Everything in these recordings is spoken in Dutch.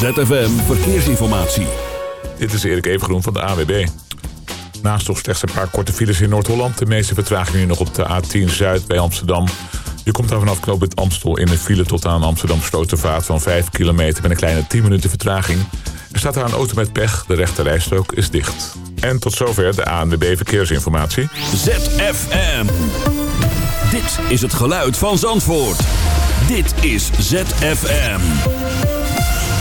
ZFM Verkeersinformatie. Dit is Erik Evengroen van de AWB. Naast nog slechts een paar korte files in Noord-Holland. De meeste vertraging nu nog op de A10 Zuid bij Amsterdam. Je komt daar vanaf knooppunt Amstel in een file tot aan Amsterdam Slotervaart van 5 kilometer met een kleine 10 minuten vertraging. Er staat daar een auto met pech, de rechte rijstrook is dicht. En tot zover de ANWB Verkeersinformatie. ZFM. Dit is het geluid van Zandvoort. Dit is ZFM.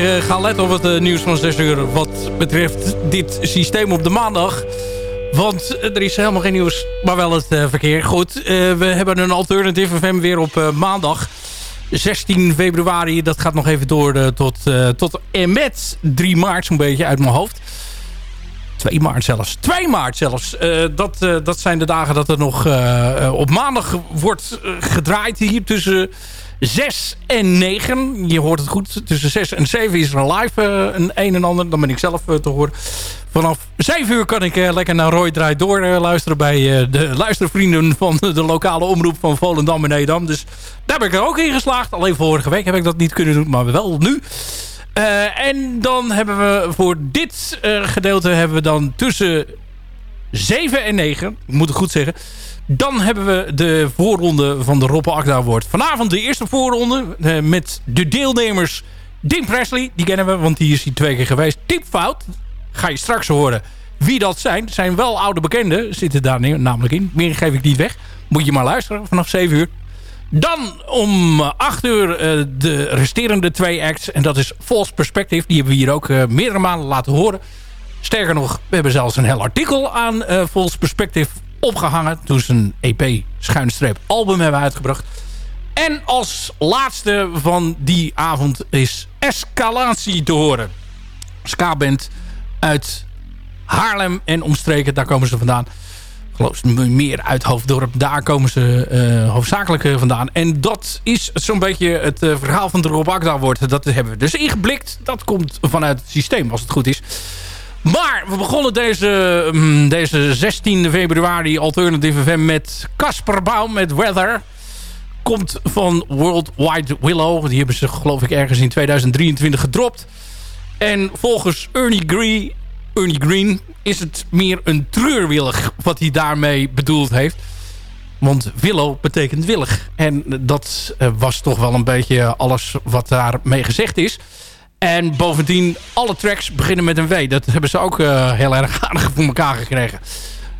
Beetje eh, gaan letten op het eh, nieuws van 6 uur... wat betreft dit systeem op de maandag. Want eh, er is helemaal geen nieuws, maar wel het verkeer. Goed, we hebben een alternatieve FM weer op maandag. 16 februari, dat gaat nog even door tot, tot en met 3 maart zo'n beetje uit mijn hoofd. 2 maart zelfs. 2 maart zelfs. Dat, dat zijn de dagen dat er nog op maandag wordt gedraaid hier tussen 6 en 9. Je hoort het goed. Tussen 6 en 7 is er live eh, een een en ander. Dan ben ik zelf eh, te horen. Vanaf 7 uur kan ik eh, lekker naar Roy Draai door luisteren... bij de luistervrienden van de lokale omroep van Volendam en Edam. Dus daar ben ik er ook in geslaagd. Alleen vorige week heb ik dat niet kunnen doen, maar wel nu. En dan hebben we voor dit gedeelte... hebben we dan tussen 7 en 9, ik moet het goed zeggen... Dan hebben we de voorronde van de Roppe Akda Award. Vanavond de eerste voorronde eh, met de deelnemers... Dim Presley, die kennen we, want die is hier twee keer geweest. Tipfout, ga je straks horen wie dat zijn. Zijn wel oude bekenden, zitten daar namelijk in. Meer geef ik niet weg. Moet je maar luisteren vanaf 7 uur. Dan om 8 uur eh, de resterende twee acts. En dat is False Perspective. Die hebben we hier ook eh, meerdere malen laten horen. Sterker nog, we hebben zelfs een heel artikel aan eh, False Perspective opgehangen. Toen ze een EP schuinstreep album hebben uitgebracht. En als laatste van die avond is Escalatie te horen. Ska-band uit Haarlem en omstreken. Daar komen ze vandaan. Ik geloof meer uit Hoofddorp. Daar komen ze uh, hoofdzakelijk uh, vandaan. En dat is zo'n beetje het uh, verhaal van de Rob Akda wordt. Dat hebben we dus ingeblikt. Dat komt vanuit het systeem als het goed is. Maar we begonnen deze, um, deze 16 februari Alternative FM met Casper Baum met Weather. Komt van World Wide Willow. Die hebben ze geloof ik ergens in 2023 gedropt. En volgens Ernie Green, Ernie Green is het meer een treurwillig wat hij daarmee bedoeld heeft. Want willow betekent willig. En dat was toch wel een beetje alles wat daarmee gezegd is. En bovendien, alle tracks beginnen met een W. Dat hebben ze ook uh, heel erg aardig voor elkaar gekregen.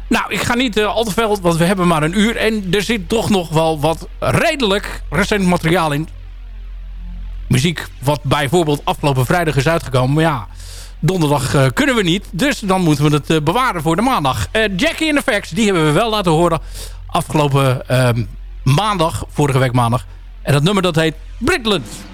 Nou, ik ga niet uh, al te veel, want we hebben maar een uur. En er zit toch nog wel wat redelijk recent materiaal in. Muziek wat bijvoorbeeld afgelopen vrijdag is uitgekomen. Maar ja, donderdag uh, kunnen we niet. Dus dan moeten we het bewaren voor de maandag. Jackie in the Facts, die hebben we wel laten horen. Afgelopen ehm, maandag, vorige week maandag. En dat nummer dat heet Britland.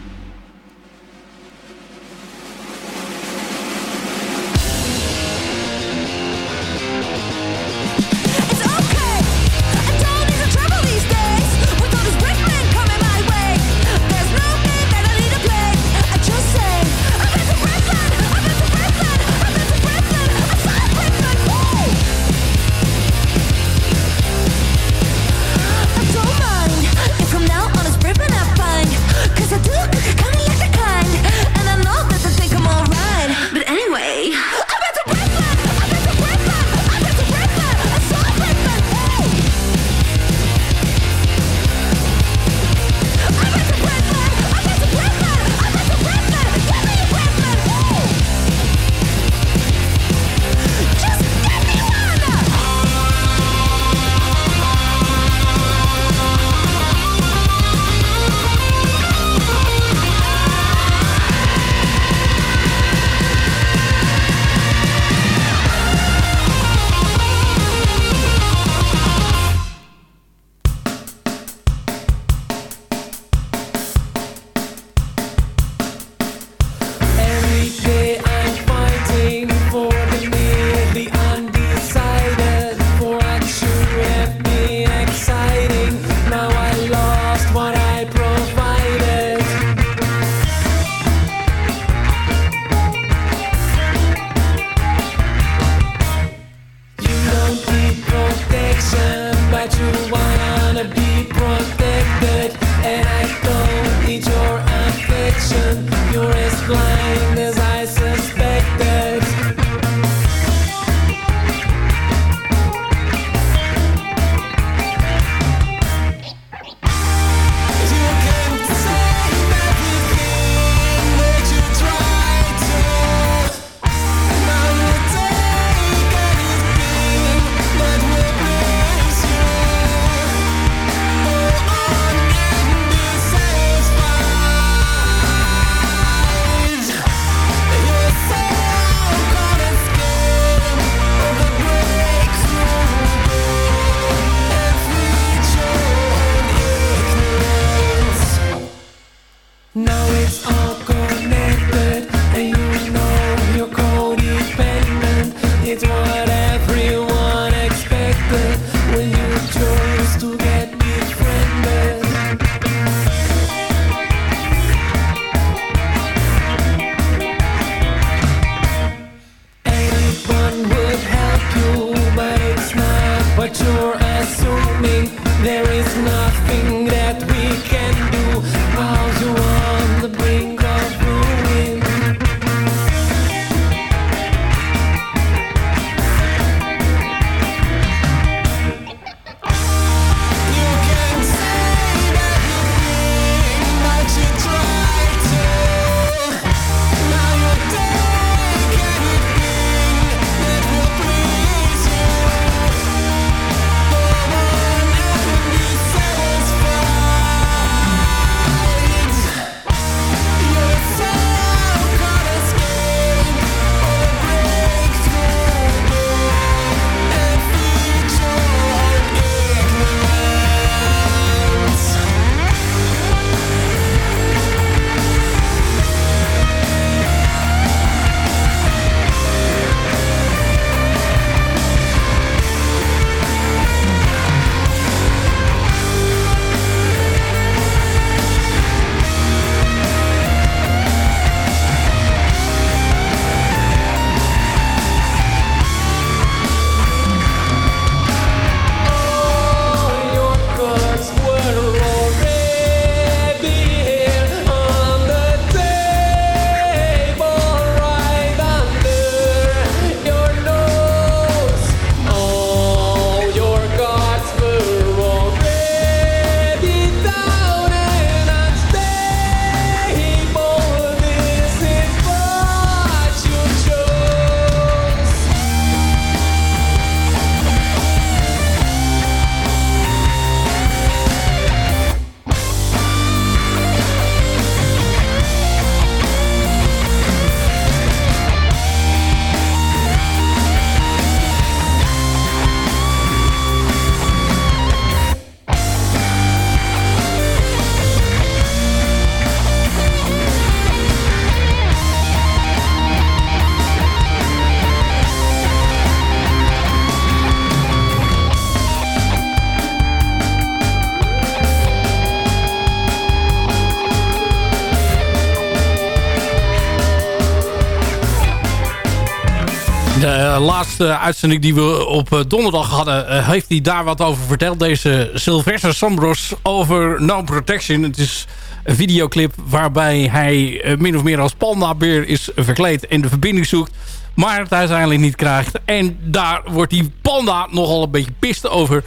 Laatste uitzending die we op eh, donderdag hadden... eh, heeft hij daar wat over verteld. Deze Sylvester Sambros over No Protection. Het is een videoclip waarbij hij eh, min of meer als pandabeer is verkleed... en de verbinding zoekt, maar het uiteindelijk niet krijgt. En daar wordt die panda nogal een beetje pist over...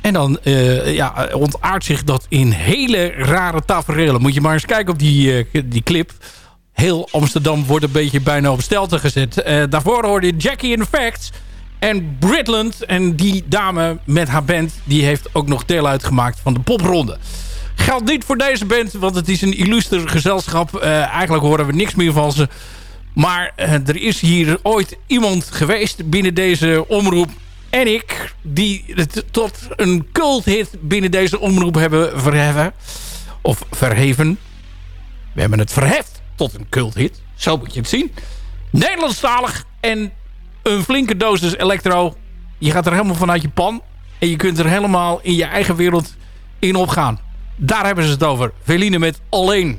En dan eh, ja, ontaart zich dat in hele rare tafereelen. Moet je maar eens kijken op die, die clip. Heel Amsterdam wordt een beetje bijna op stelte gezet. Eh, daarvoor hoorde je Jackie in Facts. En Britland. En die dame met haar band... die heeft ook nog deel uitgemaakt van de popronde. Geldt niet voor deze band, want het is een illuster gezelschap. Eh, eigenlijk horen we niks meer van ze. Maar eh, er is hier ooit iemand geweest binnen deze omroep en ik... die het tot een culthit binnen deze omroep hebben verheven. Of verheven. We hebben het verheft tot een culthit. Zo moet je het zien. Nederlandstalig en een flinke dosis electro. Je gaat er helemaal vanuit je pan. En je kunt er helemaal in je eigen wereld in opgaan. Daar hebben ze het over. Veline met Alleen.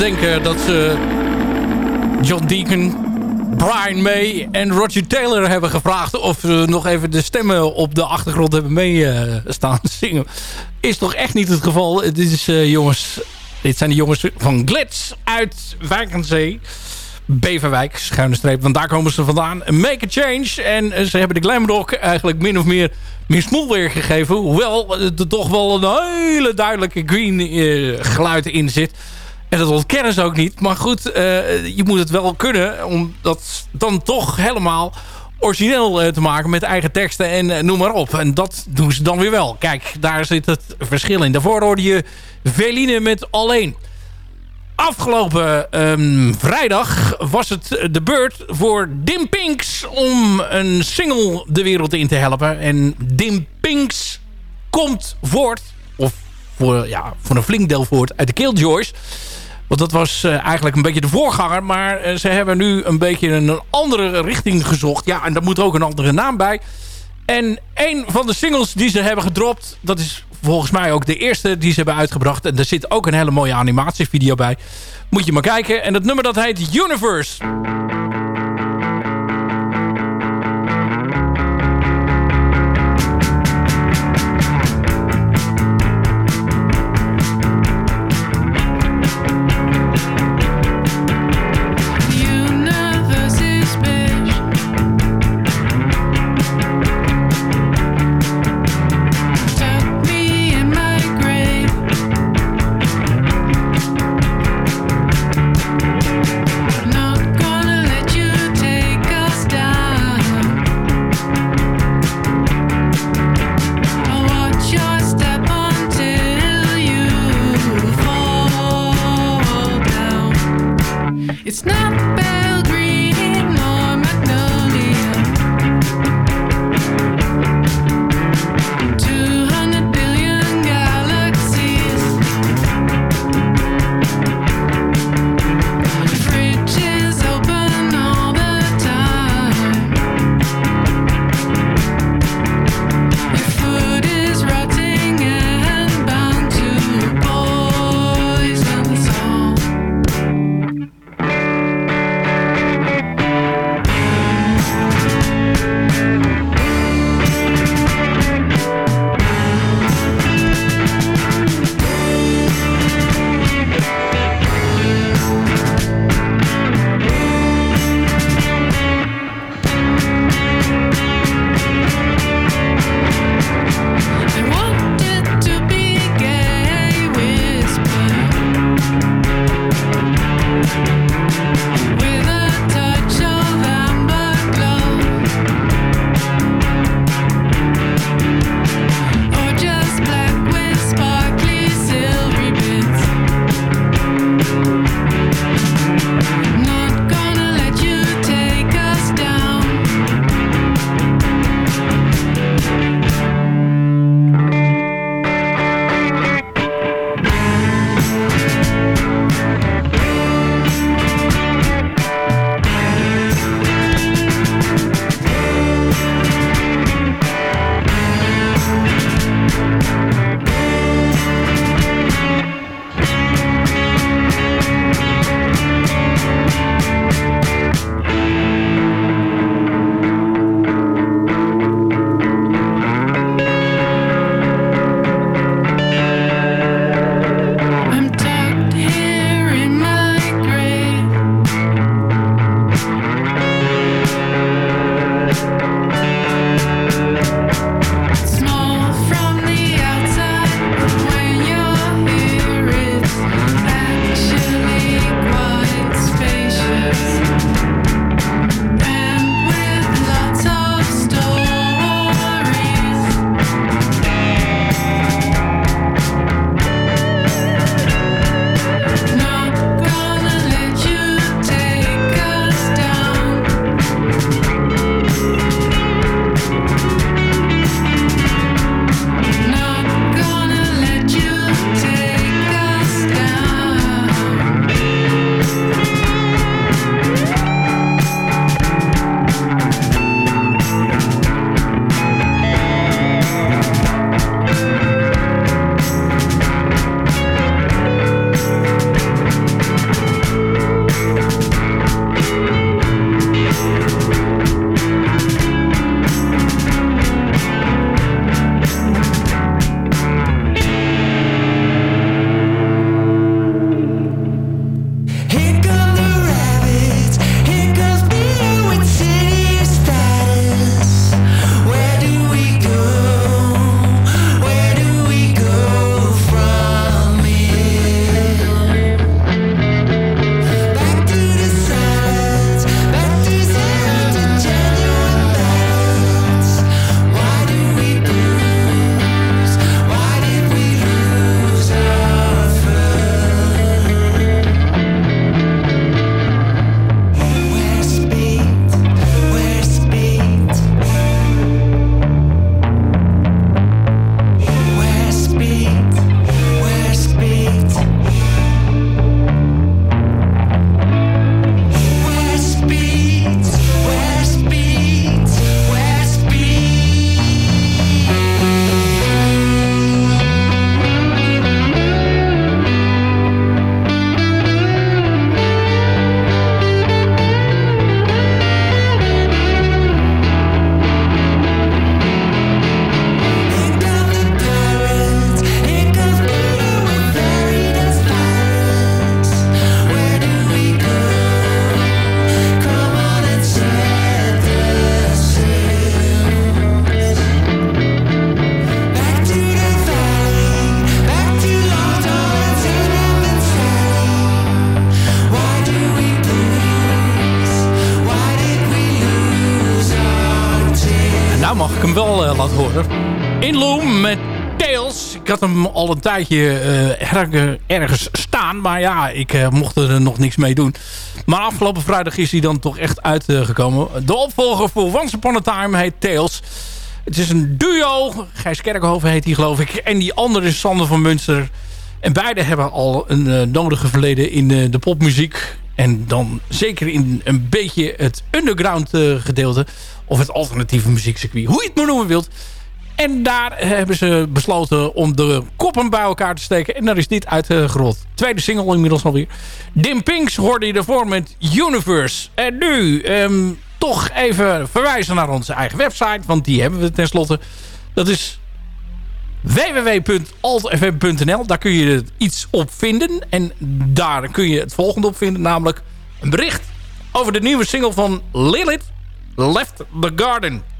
Denken dat ze John Deacon, Brian May en Roger Taylor hebben gevraagd... of ze nog even de stemmen op de achtergrond hebben meestaan zingen. Is toch echt niet het geval. Dit, is, eh, jongens, dit zijn de jongens van Glitz uit Wijkenzee. Beverwijk, schuine streep, want daar komen ze vandaan. Make a change. En eh, ze hebben de Glamrock eigenlijk min of meer meer smoel weer gegeven. Hoewel er toch wel een hele duidelijke green eh, geluid in zit. En dat ontkennen ze ook niet. Maar goed, eh, je moet het wel kunnen om dat dan toch helemaal origineel eh, te maken met eigen teksten en eh, noem maar op. En dat doen ze dan weer wel. Kijk, daar zit het verschil in. Daarvoor hoorde je Veline met Alleen. Afgelopen ehm, vrijdag was het de beurt voor Dim Pinks om een single de wereld in te helpen. En Dim Pinks komt voort, of voor, ja, voor een flink deel voort, uit de Killjoys. Want dat was eh, eigenlijk een beetje de voorganger. Maar eh, ze hebben nu een beetje een andere richting gezocht. Ja, en daar moet ook een andere naam bij. En een van de singles die ze hebben gedropt... dat is volgens mij ook de eerste die ze hebben uitgebracht. En er zit ook een hele mooie animatievideo bij. Moet je maar kijken. En dat nummer dat heet. Universe tijdje erg- ergens staan. Maar ja, ik eh, mocht er nog niks mee doen. Maar afgelopen vrijdag is hij dan toch echt uitgekomen. De opvolger voor Once Upon a Time heet Tails. Het is een duo. Gijs Kerkhoven heet hij geloof ik. En die andere is Sander van Munster. En beide hebben al een nodige verleden in de popmuziek. En dan zeker in een beetje het underground gedeelte. Of het alternatieve muziekcircuit. Hoe je het maar noemen wilt. En daar hebben ze besloten om de koppen bij elkaar te steken. En daar is dit uitgerold. Tweede single inmiddels alweer. Dim Pinks hoorde je ervoor met Universe. En nu ehm, toch even verwijzen naar onze eigen website. Want die hebben we tenslotte. Dat is www.altfm.nl. Daar kun je iets op vinden. En daar kun je het volgende op vinden. Namelijk een bericht over de nieuwe single van Lilith. Left the Garden.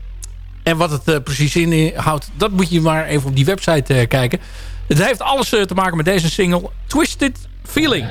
En wat het eh, precies inhoudt, dat moet je maar even op die website eh, kijken. Het heeft alles eh, te maken met deze single Twisted Feeling.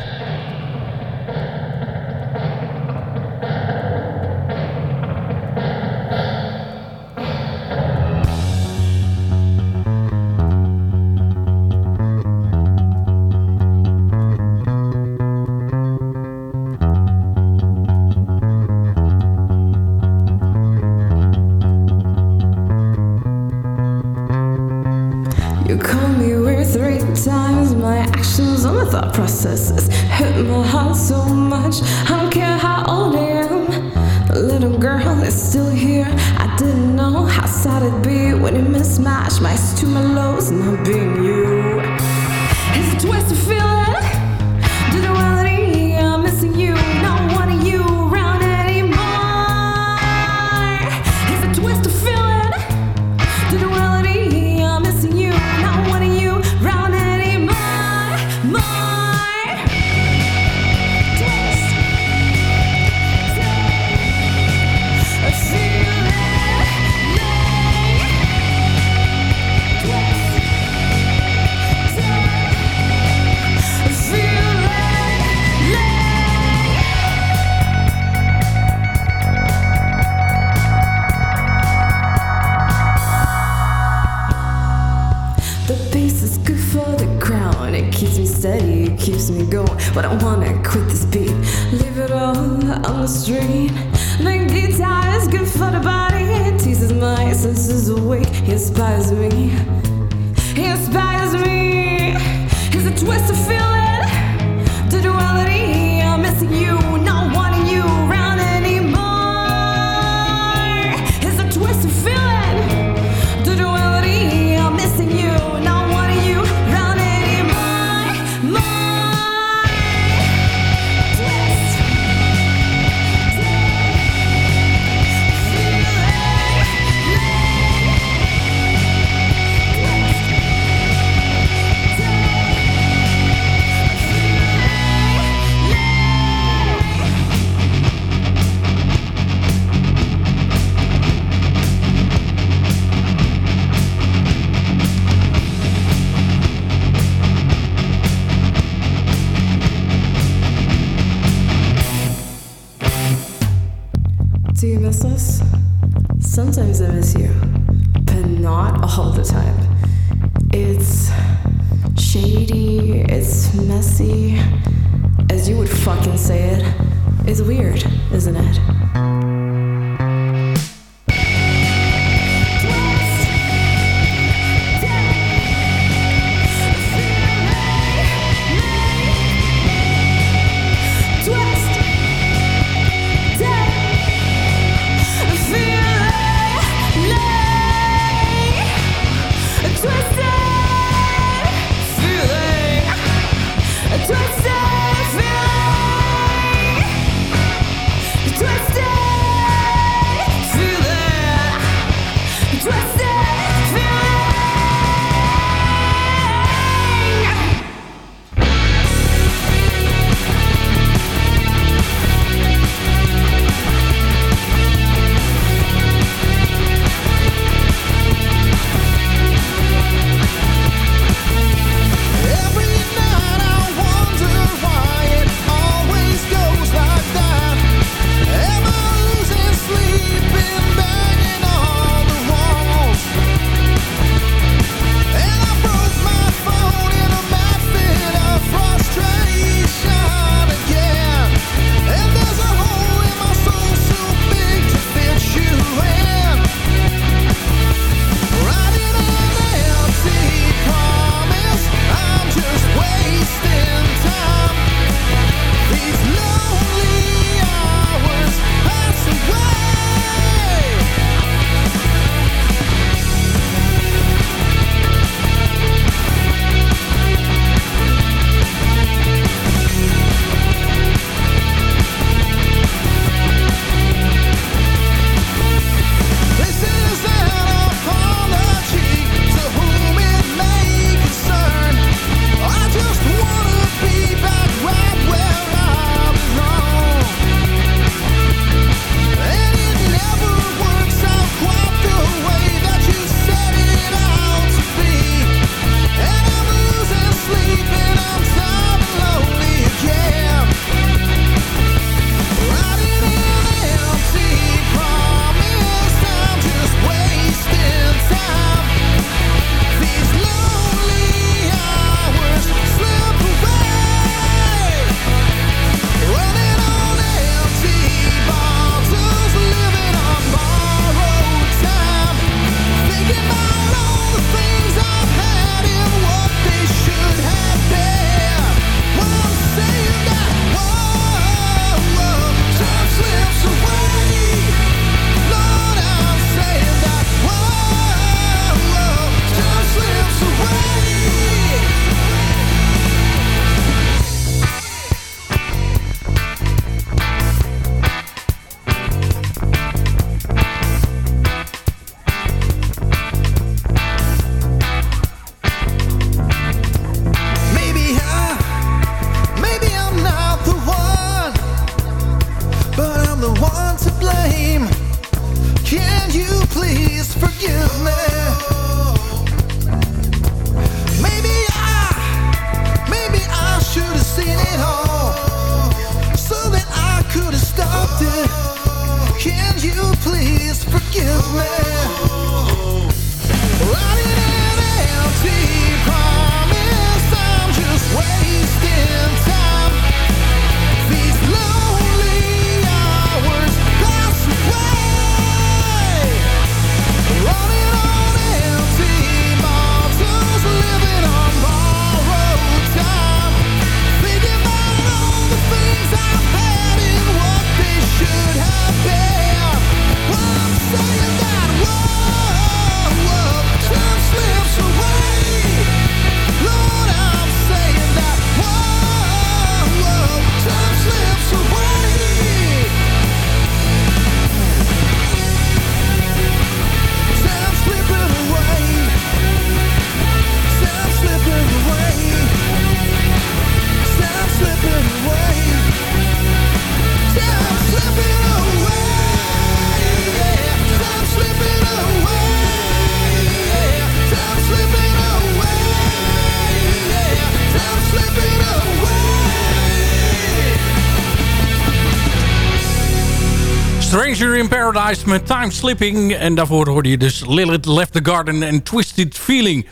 In Paradise met Time Slipping. En daarvoor hoorde je dus Lilith Left the Garden en Twisted Feeling.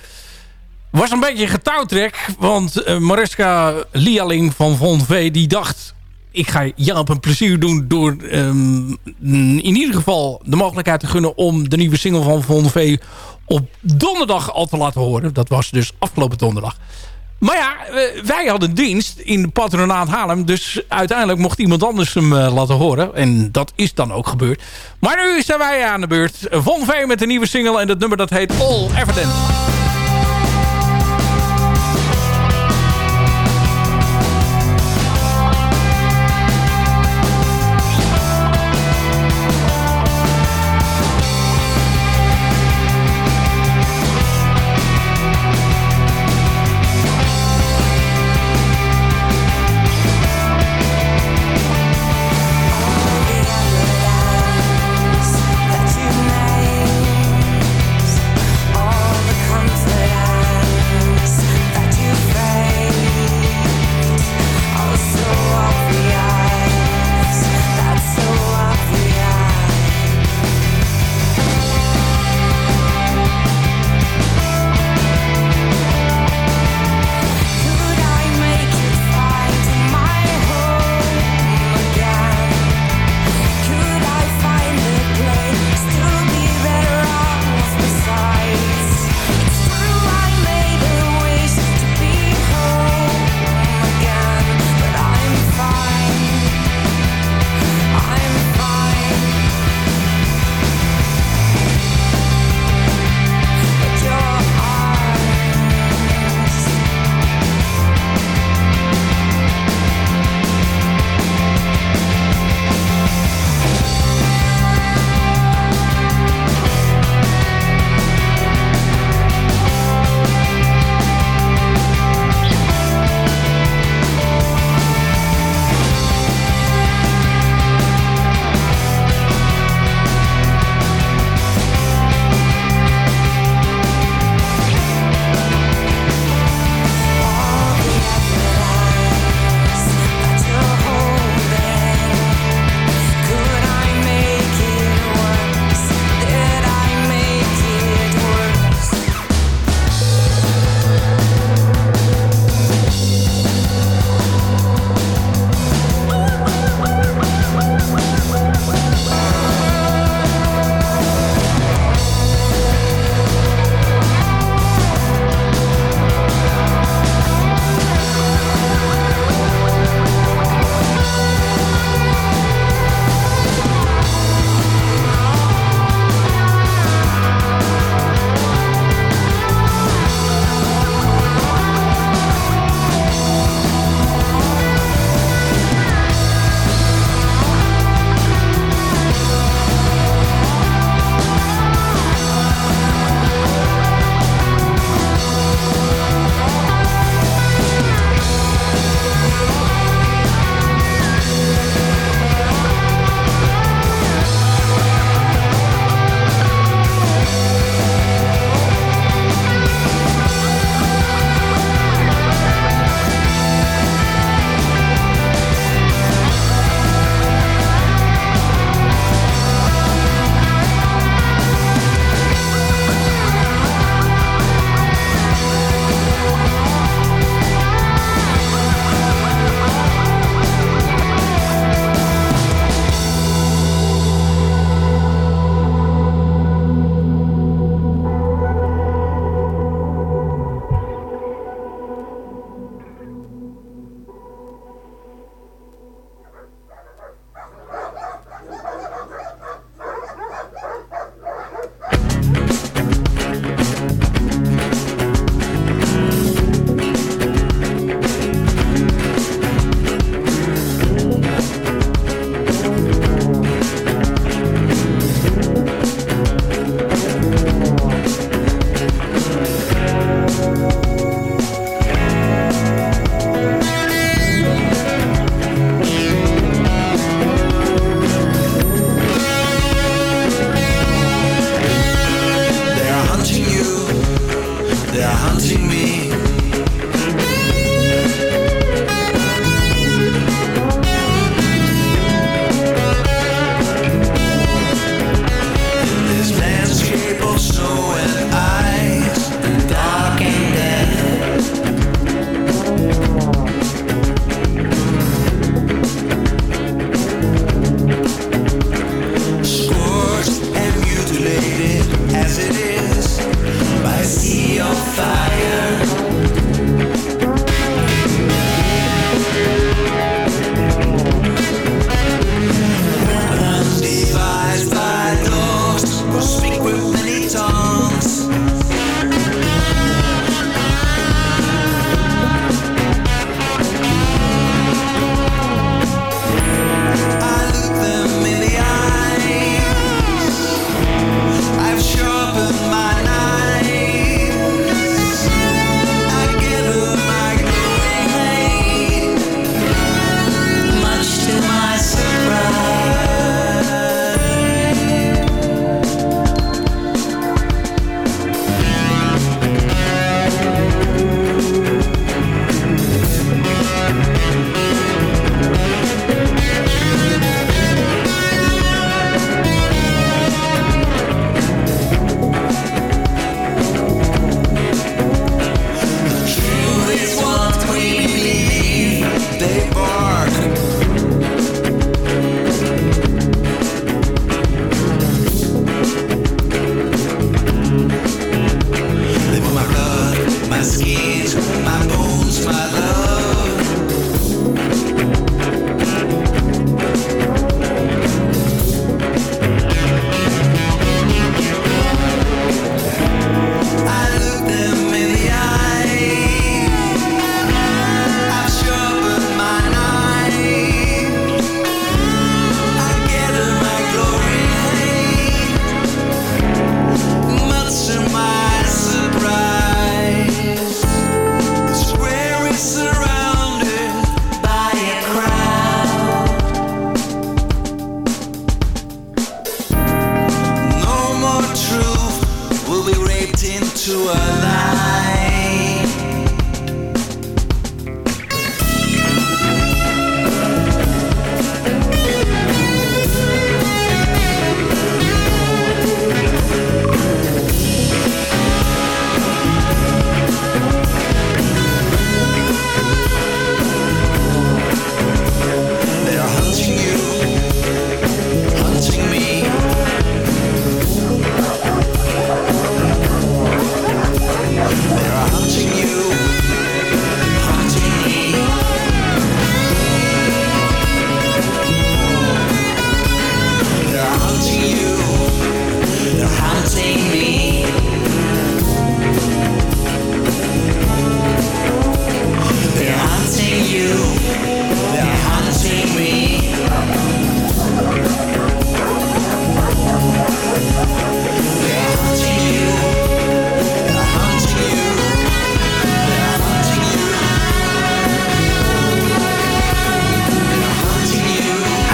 Was een beetje getouwtrek, want uh, Mariska Lialing van Von V... die dacht, ik ga Jaap een plezier doen... door um, in ieder geval de mogelijkheid te gunnen... om de nieuwe single van Von V op donderdag al te laten horen. Dat was dus afgelopen donderdag. Maar ja, wij hadden dienst in de patronaat Haarlem. Dus uiteindelijk mocht iemand anders hem uh, laten horen. En dat is dan ook gebeurd. Maar nu zijn wij aan de beurt. Von V met een nieuwe single. En dat nummer dat heet All Evidence.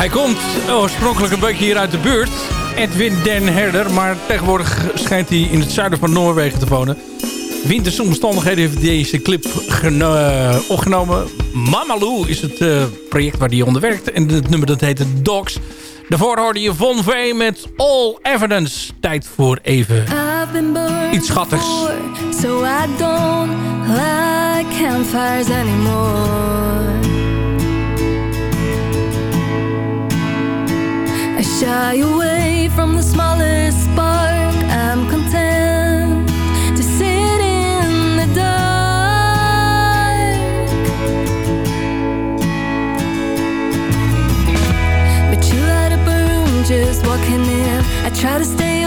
Hij komt oorspronkelijk een beetje hier uit de buurt. Edwin Den Herder. Maar tegenwoordig schijnt hij in het zuiden van Noorwegen te wonen. Wintersomstandigheden heeft deze clip uh, opgenomen. Mamalu is het eh, project waar hij onder werkt. En het nummer dat heet Dogs. Daarvoor hoorde je Von V met All Evidence. Tijd voor even iets schattigs. So I don't anymore. shy away from the smallest spark. I'm content to sit in the dark. But you let a burn just walking in. I try to stay.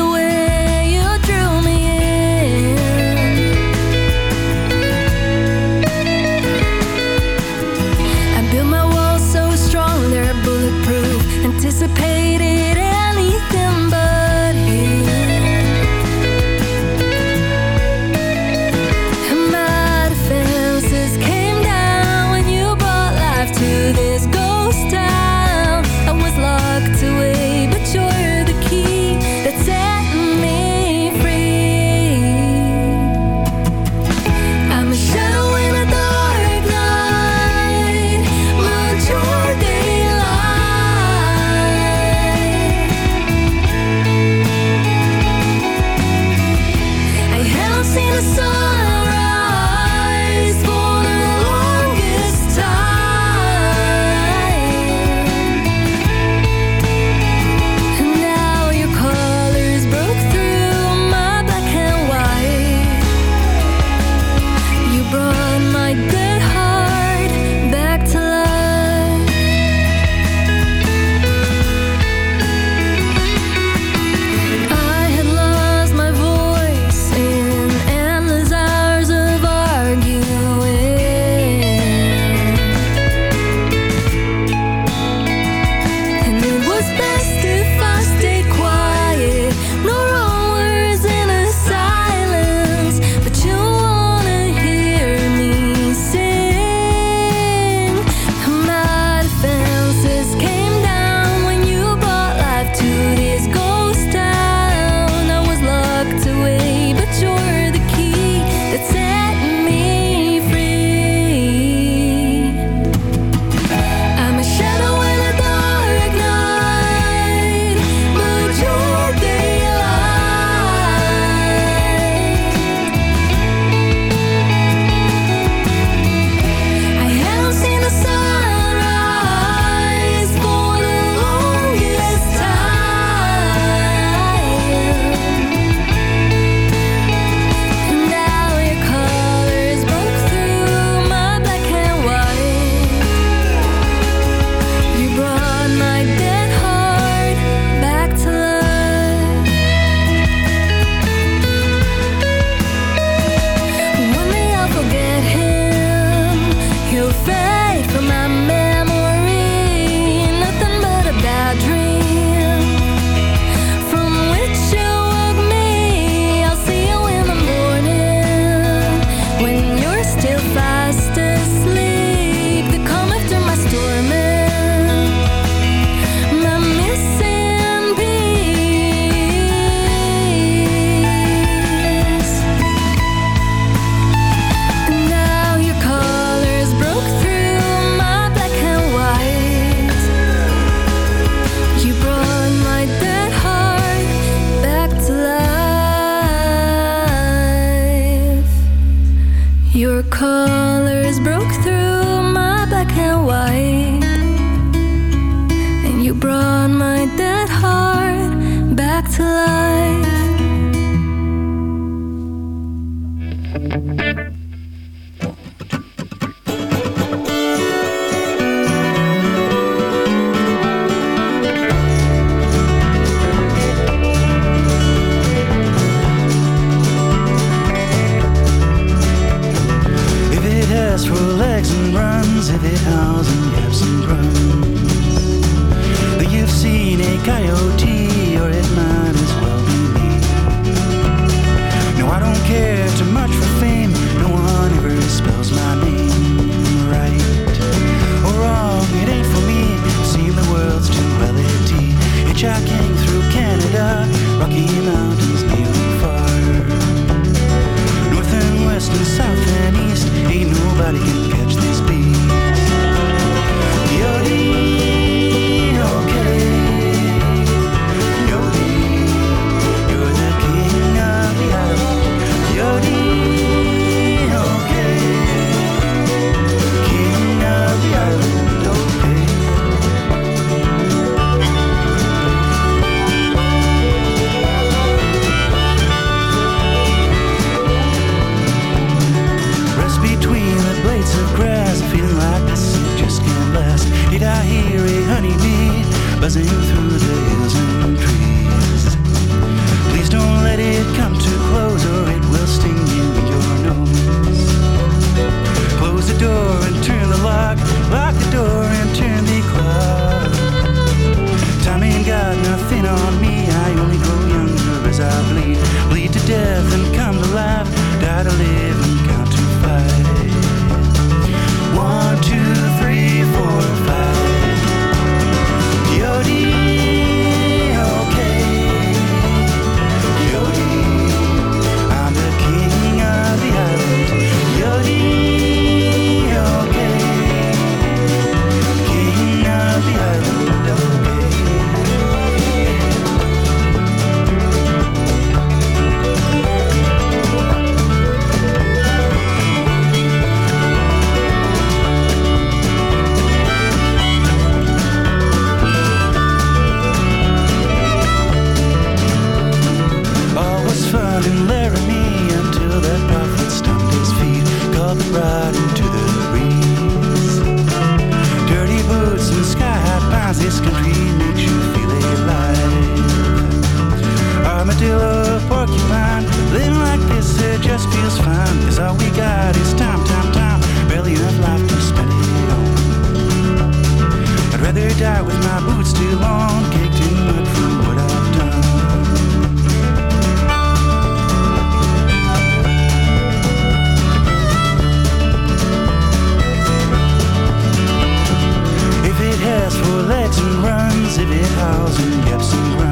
city housing, get some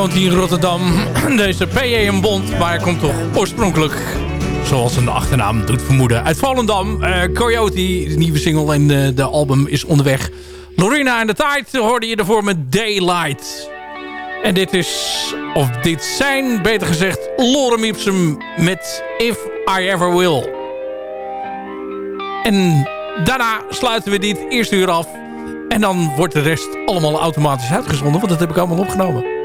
woont hij in Rotterdam. Deze P.J. Bond. Maar hij komt toch oorspronkelijk, zoals zijn achternaam doet vermoeden, uit Volendam. Eh, Coyote, de nieuwe single en eh, de album is onderweg. Lorena en de Tide hoorde je ervoor met Daylight. En dit is, of dit zijn, beter gezegd, Lorem Ipsum met If I Ever Will. En daarna sluiten we dit eerste uur af. En dan wordt de rest allemaal automatisch uitgezonden, want dat heb ik allemaal opgenomen.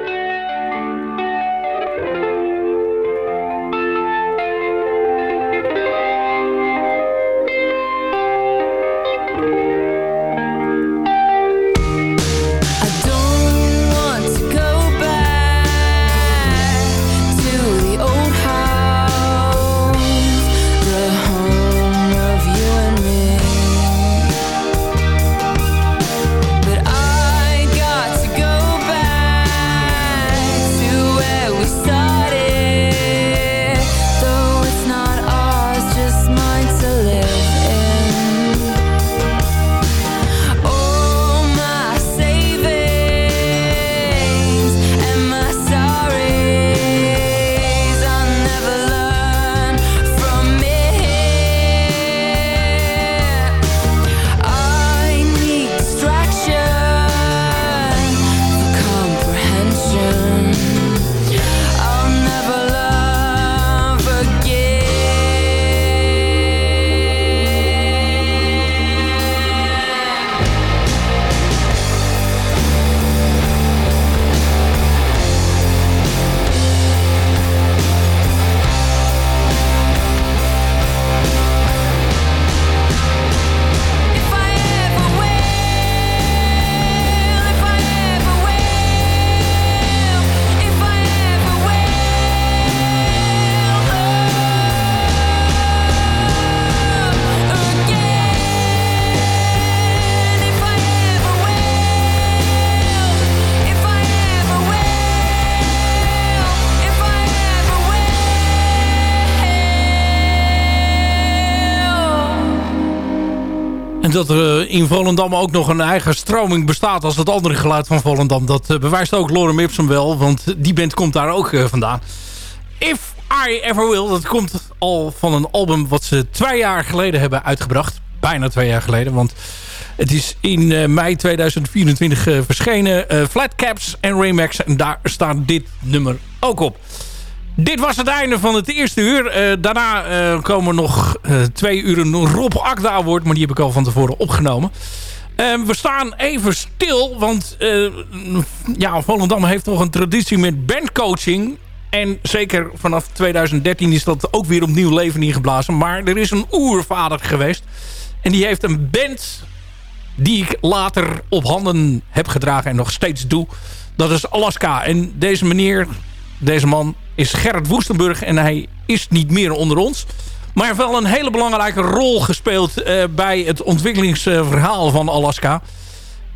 Dat er in Volendam ook nog een eigen stroming bestaat als het andere geluid van Volendam. Dat eh, bewijst ook Lorem Ipsum wel, want die band komt daar ook eh, vandaan. If I Ever Will, dat komt al van een album wat ze twee jaar geleden hebben uitgebracht. Bijna twee jaar geleden, want het is in eh, mei 2024 eh, verschenen. eh Flatcaps en Remax en daar staat dit nummer ook op. Dit was het einde van het eerste uur. Eh, daarna eh, komen nog eh, twee uren Rob Akda wordt, maar die heb ik al van tevoren opgenomen. Eh, we staan even stil, want ja, Volendam heeft toch een traditie met bandcoaching. En zeker vanaf 2013 is dat ook weer opnieuw leven ingeblazen. Maar er is een oervader geweest. En die heeft een band die ik later op handen heb gedragen en nog steeds doe. Dat is Alaska. En deze meneer, deze man, is Gerrit Woestenburg. En hij is niet meer onder ons. Maar heeft wel een hele belangrijke rol gespeeld eh, bij het ontwikkelingsverhaal van Alaska.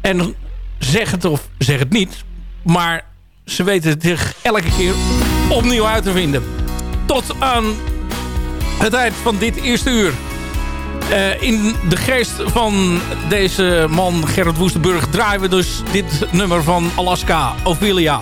En zeg het of zeg het niet. Maar ze weten zich elke keer opnieuw uit te vinden. Tot aan het eind van dit eerste uur. Eh, in de geest van deze man Gerrit Woestenburg draaien we dus dit nummer van Alaska, Ophelia.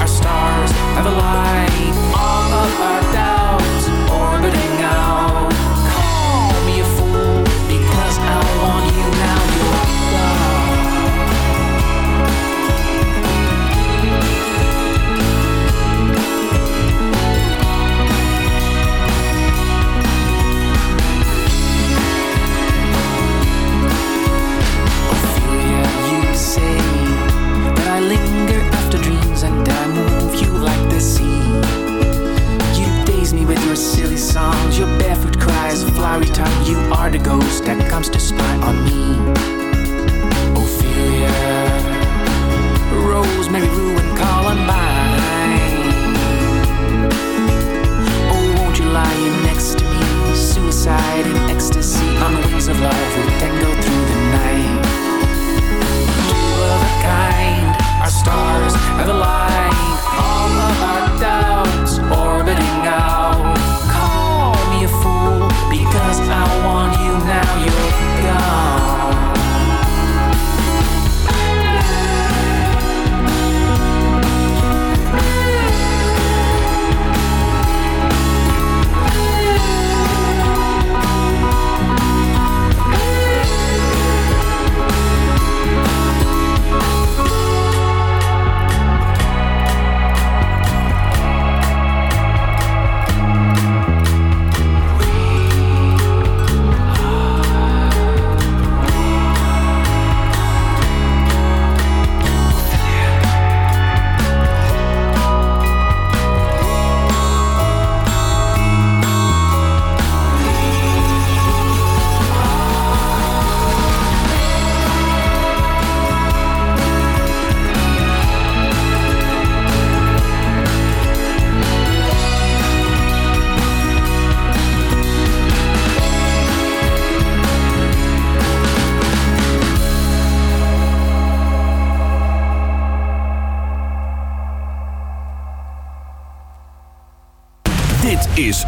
Our stars have aligned. all of our see. You daze me with your silly songs, your barefoot cries, flowery tongue. You are the ghost that comes to spy on me.